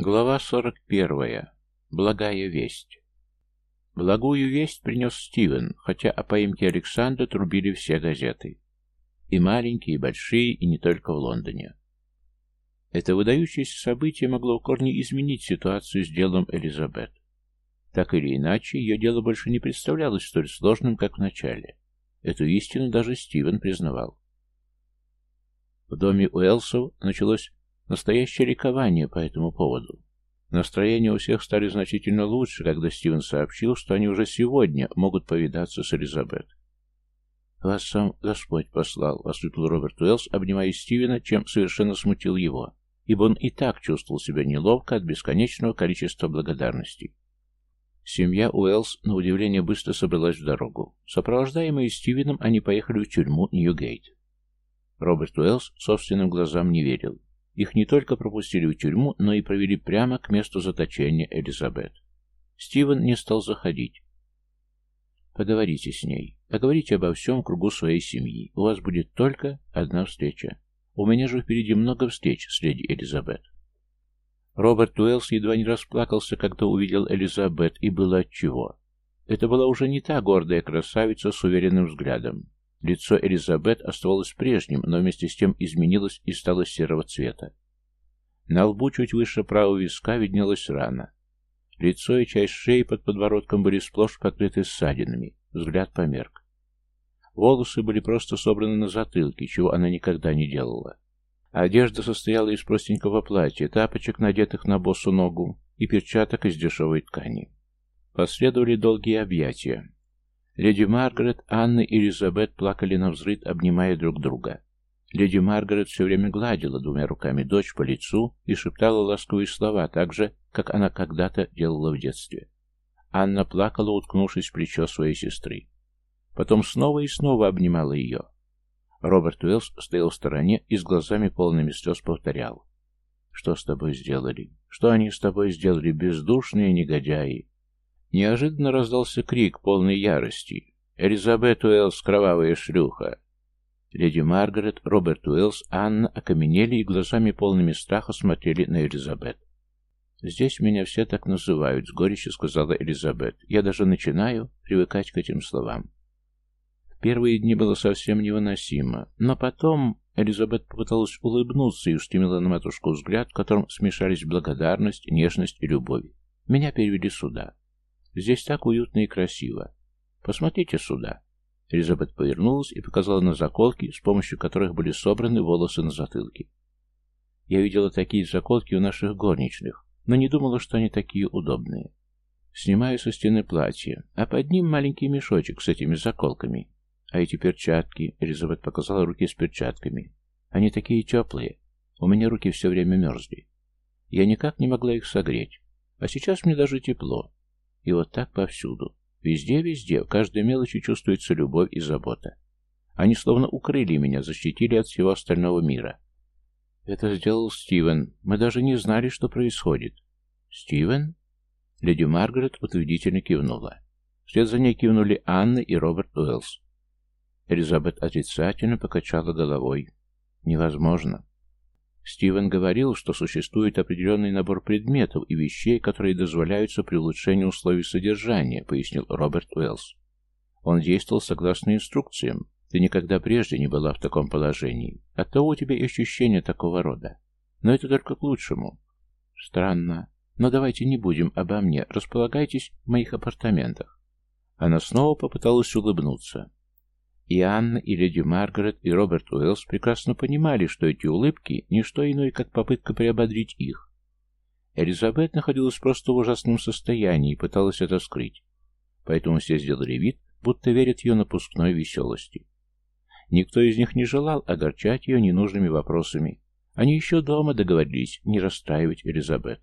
Глава 41. Благая весть. Благую весть принес Стивен, хотя о поимке Александра трубили все газеты. И маленькие, и большие, и не только в Лондоне. Это выдающееся событие могло в корне изменить ситуацию с делом Элизабет. Так или иначе, ее дело больше не представлялось столь сложным, как в начале. Эту истину даже Стивен признавал. В доме Уэлсов началось Настоящее ликование по этому поводу. Настроение у всех стали значительно лучше, когда Стивен сообщил, что они уже сегодня могут повидаться с Элизабет. «Вас сам Господь послал», — воскликнул Роберт Уэллс, обнимая Стивена, чем совершенно смутил его, ибо он и так чувствовал себя неловко от бесконечного количества благодарностей. Семья Уэллс, на удивление, быстро собралась в дорогу. Сопровождаемые Стивеном, они поехали в тюрьму Ньюгейт. Роберт Уэллс собственным глазам не верил. Их не только пропустили в тюрьму, но и провели прямо к месту заточения Элизабет. Стивен не стал заходить. Поговорите с ней. Поговорите обо всем кругу своей семьи. У вас будет только одна встреча. У меня же впереди много встреч с леди Элизабет. Роберт Уэллс едва не расплакался, когда увидел Элизабет, и было отчего. Это была уже не та гордая красавица с уверенным взглядом. Лицо Элизабет оставалось прежним, но вместе с тем изменилось и стало серого цвета. На лбу чуть выше правого виска виднелась рана. Лицо и часть шеи под подбородком были сплошь покрыты ссадинами. Взгляд померк. Волосы были просто собраны на затылке, чего она никогда не делала. Одежда состояла из простенького платья, тапочек, надетых на босу ногу, и перчаток из дешевой ткани. Последовали долгие объятия. Леди Маргарет, Анна и Элизабет плакали на взрыд, обнимая друг друга. Леди Маргарет все время гладила двумя руками дочь по лицу и шептала ласковые слова, так же, как она когда-то делала в детстве. Анна плакала, уткнувшись в плечо своей сестры. Потом снова и снова обнимала ее. Роберт Уэллс стоял в стороне и с глазами полными слез повторял. «Что с тобой сделали? Что они с тобой сделали, бездушные негодяи? Неожиданно раздался крик, полный ярости. «Элизабет Уэллс, кровавая шлюха!» Леди Маргарет, Роберт Уэллс, Анна окаменели и глазами полными страха смотрели на Элизабет. «Здесь меня все так называют», — с горечью сказала Элизабет. «Я даже начинаю привыкать к этим словам». В первые дни было совсем невыносимо, но потом Элизабет попыталась улыбнуться и устремила на матушку взгляд, в котором смешались благодарность, нежность и любовь. Меня перевели сюда. Здесь так уютно и красиво. Посмотрите сюда. Элизабет повернулась и показала на заколки, с помощью которых были собраны волосы на затылке. Я видела такие заколки у наших горничных, но не думала, что они такие удобные. Снимаю со стены платье, а под ним маленький мешочек с этими заколками. А эти перчатки, Элизабет показала руки с перчатками. Они такие теплые. У меня руки все время мерзли. Я никак не могла их согреть. А сейчас мне даже тепло. И вот так повсюду. Везде-везде, в каждой мелочи чувствуется любовь и забота. Они словно укрыли меня, защитили от всего остального мира. Это сделал Стивен. Мы даже не знали, что происходит. Стивен? Леди Маргарет утвердительно кивнула. Вслед за ней кивнули Анна и Роберт Уэллс. Элизабет отрицательно покачала головой. Невозможно. Стивен говорил, что существует определенный набор предметов и вещей, которые дозволяются при улучшении условий содержания, пояснил Роберт Уэллс. Он действовал согласно инструкциям. Ты никогда прежде не была в таком положении. Оттого у тебя и ощущение такого рода. Но это только к лучшему. Странно. Но давайте не будем обо мне. Располагайтесь в моих апартаментах. Она снова попыталась улыбнуться. И Анна, и леди Маргарет, и Роберт Уэллс прекрасно понимали, что эти улыбки – не что иное, как попытка приободрить их. Элизабет находилась просто в ужасном состоянии и пыталась это скрыть. Поэтому все сделали вид, будто верят ее напускной веселости. Никто из них не желал огорчать ее ненужными вопросами. Они еще дома договорились не расстраивать Элизабет.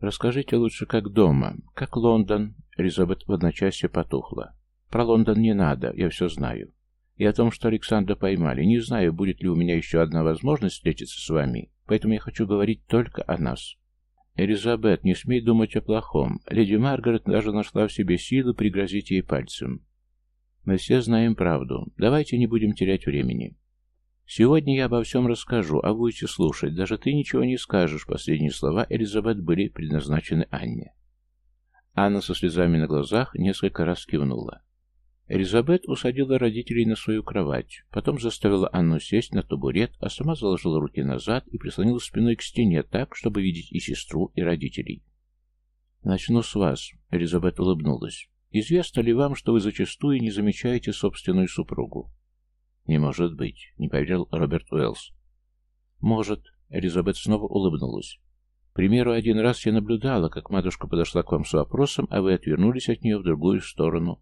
«Расскажите лучше, как дома, как Лондон», — Элизабет в одночасье потухла. «Про Лондон не надо, я все знаю и о том, что Александра поймали. Не знаю, будет ли у меня еще одна возможность встретиться с вами, поэтому я хочу говорить только о нас. Элизабет, не смей думать о плохом. Леди Маргарет даже нашла в себе силу пригрозить ей пальцем. Мы все знаем правду. Давайте не будем терять времени. Сегодня я обо всем расскажу, а будете слушать. Даже ты ничего не скажешь. Последние слова Элизабет были предназначены Анне. Анна со слезами на глазах несколько раз кивнула. Элизабет усадила родителей на свою кровать, потом заставила Анну сесть на табурет, а сама заложила руки назад и прислонила спиной к стене так, чтобы видеть и сестру, и родителей. «Начну с вас», — Элизабет улыбнулась. «Известно ли вам, что вы зачастую не замечаете собственную супругу?» «Не может быть», — не поверил Роберт Уэллс. «Может», — Элизабет снова улыбнулась. К примеру, один раз я наблюдала, как матушка подошла к вам с вопросом, а вы отвернулись от нее в другую сторону.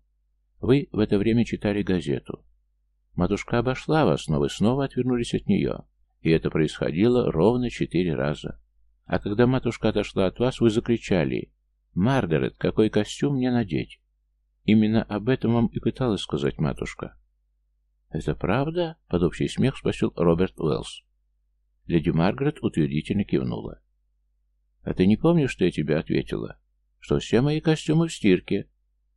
Вы в это время читали газету. Матушка обошла вас, но вы снова отвернулись от нее. И это происходило ровно четыре раза. А когда матушка отошла от вас, вы закричали «Маргарет, какой костюм мне надеть?» Именно об этом вам и пыталась сказать матушка. «Это правда?» — под общий смех спросил Роберт Уэллс. Леди Маргарет утвердительно кивнула. «А ты не помнишь, что я тебе ответила? Что все мои костюмы в стирке,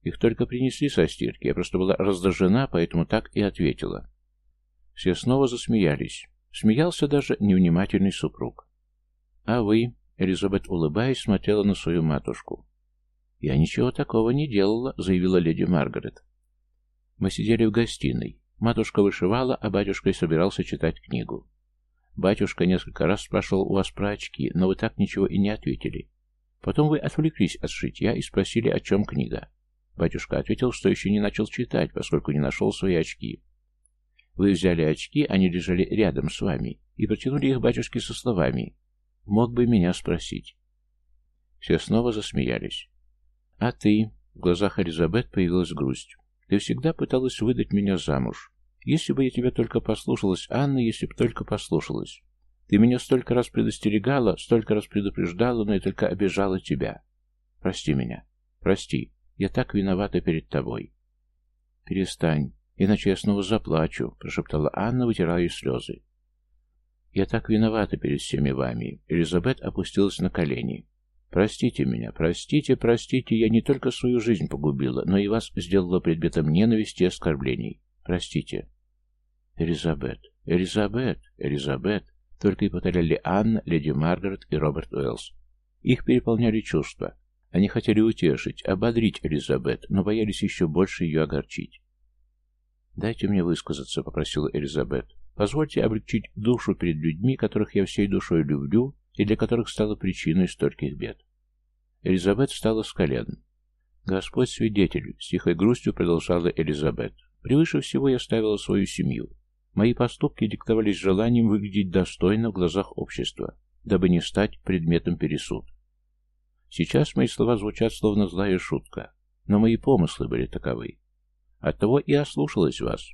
их только принесли со стирки. Я просто была раздражена, поэтому так и ответила. Все снова засмеялись. Смеялся даже невнимательный супруг. А вы, Элизабет, улыбаясь, смотрела на свою матушку. «Я ничего такого не делала», — заявила леди Маргарет. Мы сидели в гостиной. Матушка вышивала, а батюшка собирался читать книгу. Батюшка несколько раз спрашивал у вас про очки, но вы так ничего и не ответили. Потом вы отвлеклись от шитья и спросили, о чем книга. Батюшка ответил, что еще не начал читать, поскольку не нашел свои очки. Вы взяли очки, они лежали рядом с вами, и протянули их батюшке со словами «Мог бы меня спросить». Все снова засмеялись. «А ты?» В глазах Элизабет появилась грусть. «Ты всегда пыталась выдать меня замуж. Если бы я тебя только послушалась, Анна, если бы только послушалась. Ты меня столько раз предостерегала, столько раз предупреждала, но я только обижала тебя. Прости меня. Прости. Я так виновата перед тобой. Перестань, иначе я снова заплачу, прошептала Анна, вытирая слезы. Я так виновата перед всеми вами. Элизабет опустилась на колени. Простите меня, простите, простите, я не только свою жизнь погубила, но и вас сделала предметом ненависти и оскорблений. Простите. Элизабет, Элизабет, Элизабет, только и повторяли Анна, леди Маргарет и Роберт Уэллс. Их переполняли чувства. Они хотели утешить, ободрить Элизабет, но боялись еще больше ее огорчить. «Дайте мне высказаться», — попросила Элизабет. «Позвольте облегчить душу перед людьми, которых я всей душой люблю и для которых стала причиной стольких бед». Элизабет встала с колен. «Господь свидетель», — с тихой грустью продолжала Элизабет. «Превыше всего я ставила свою семью. Мои поступки диктовались желанием выглядеть достойно в глазах общества, дабы не стать предметом пересуд. Сейчас мои слова звучат словно злая шутка, но мои помыслы были таковы. Оттого и ослушалась вас.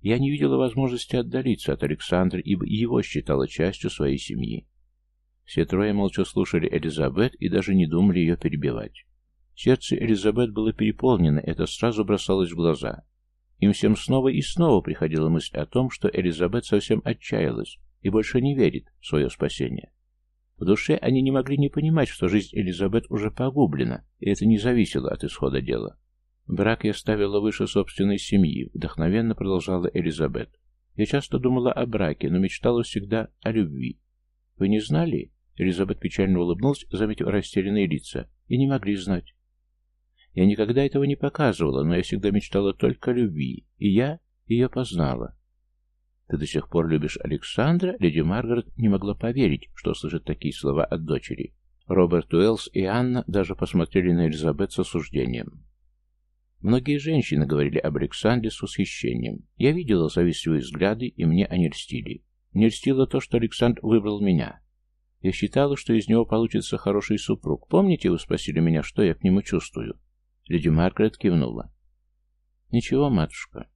Я не видела возможности отдалиться от Александра, ибо его считала частью своей семьи. Все трое молча слушали Элизабет и даже не думали ее перебивать. Сердце Элизабет было переполнено, это сразу бросалось в глаза. Им всем снова и снова приходила мысль о том, что Элизабет совсем отчаялась и больше не верит в свое спасение. В душе они не могли не понимать, что жизнь Элизабет уже погублена, и это не зависело от исхода дела. «Брак я ставила выше собственной семьи», — вдохновенно продолжала Элизабет. «Я часто думала о браке, но мечтала всегда о любви. Вы не знали?» Элизабет печально улыбнулась, заметив растерянные лица. «И не могли знать. Я никогда этого не показывала, но я всегда мечтала только о любви, и я ее познала. «Ты до сих пор любишь Александра?» Леди Маргарет не могла поверить, что слышит такие слова от дочери. Роберт Уэллс и Анна даже посмотрели на Элизабет с осуждением. Многие женщины говорили об Александре с восхищением. Я видела завистливые взгляды, и мне они льстили. Мне льстило то, что Александр выбрал меня. Я считала, что из него получится хороший супруг. Помните, вы спросили меня, что я к нему чувствую? Леди Маргарет кивнула. «Ничего, матушка,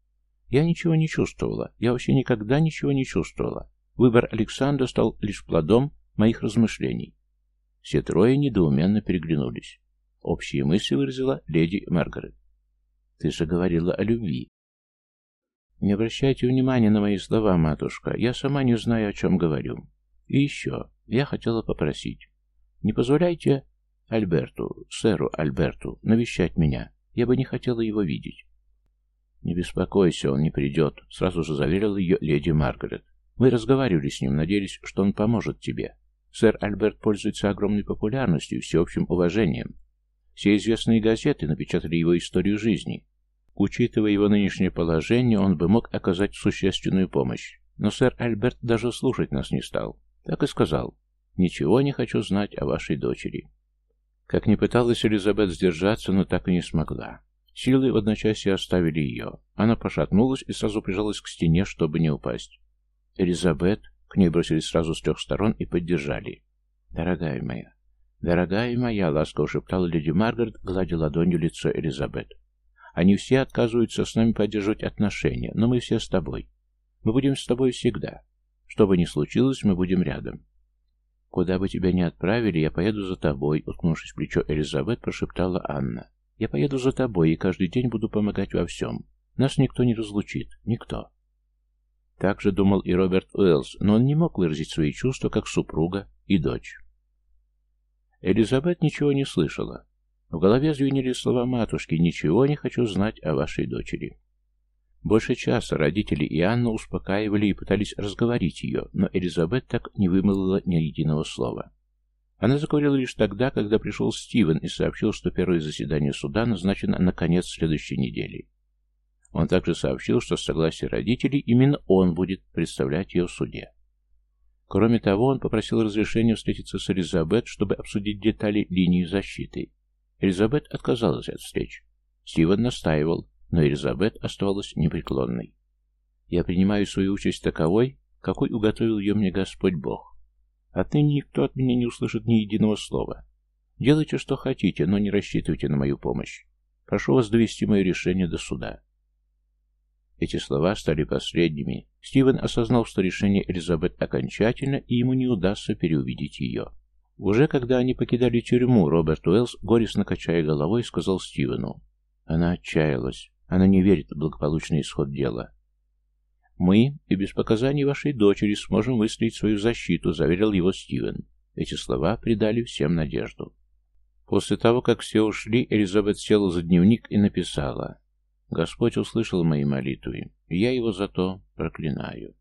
я ничего не чувствовала. Я вообще никогда ничего не чувствовала. Выбор Александра стал лишь плодом моих размышлений. Все трое недоуменно переглянулись. Общие мысли выразила леди Маргарет. «Ты же говорила о любви». «Не обращайте внимания на мои слова, матушка. Я сама не знаю, о чем говорю. И еще, я хотела попросить. Не позволяйте Альберту, сэру Альберту, навещать меня. Я бы не хотела его видеть. «Не беспокойся, он не придет», — сразу же заверила ее леди Маргарет. Мы разговаривали с ним, надеялись, что он поможет тебе. Сэр Альберт пользуется огромной популярностью и всеобщим уважением. Все известные газеты напечатали его историю жизни. Учитывая его нынешнее положение, он бы мог оказать существенную помощь. Но сэр Альберт даже слушать нас не стал. Так и сказал. «Ничего не хочу знать о вашей дочери». Как ни пыталась Элизабет сдержаться, но так и не смогла. Силы в одночасье оставили ее. Она пошатнулась и сразу прижалась к стене, чтобы не упасть. «Элизабет!» К ней бросились сразу с трех сторон и поддержали. «Дорогая моя, дорогая моя!» — ласково шептала леди Маргарет, гладя ладонью лицо Элизабет. «Они все отказываются с нами поддерживать отношения, но мы все с тобой. Мы будем с тобой всегда. Что бы ни случилось, мы будем рядом. «Куда бы тебя ни отправили, я поеду за тобой», — уткнувшись в плечо Элизабет, прошептала Анна. «Я поеду за тобой и каждый день буду помогать во всем. Нас никто не разлучит. Никто». Так же думал и Роберт Уэллс, но он не мог выразить свои чувства, как супруга и дочь. Элизабет ничего не слышала. В голове звенели слова матушки «Ничего не хочу знать о вашей дочери». Больше часа родители и Анна успокаивали и пытались разговорить ее, но Элизабет так не вымолвила ни единого слова. Она заговорила лишь тогда, когда пришел Стивен и сообщил, что первое заседание суда назначено на конец следующей недели. Он также сообщил, что с согласия родителей именно он будет представлять ее в суде. Кроме того, он попросил разрешения встретиться с Элизабет, чтобы обсудить детали линии защиты. Элизабет отказалась от встреч. Стивен настаивал, но Элизабет оставалась непреклонной. «Я принимаю свою участь таковой, какой уготовил ее мне Господь Бог. Отныне никто от меня не услышит ни единого слова. Делайте, что хотите, но не рассчитывайте на мою помощь. Прошу вас довести мое решение до суда». Эти слова стали последними. Стивен осознал, что решение Элизабет окончательно, и ему не удастся переубедить ее. Уже когда они покидали тюрьму, Роберт Уэллс, горестно качая головой, сказал Стивену. Она отчаялась. Она не верит в благополучный исход дела. «Мы и без показаний вашей дочери сможем выстроить свою защиту», — заверил его Стивен. Эти слова придали всем надежду. После того, как все ушли, Элизабет села за дневник и написала «Господь услышал мои молитвы, и я его за то проклинаю».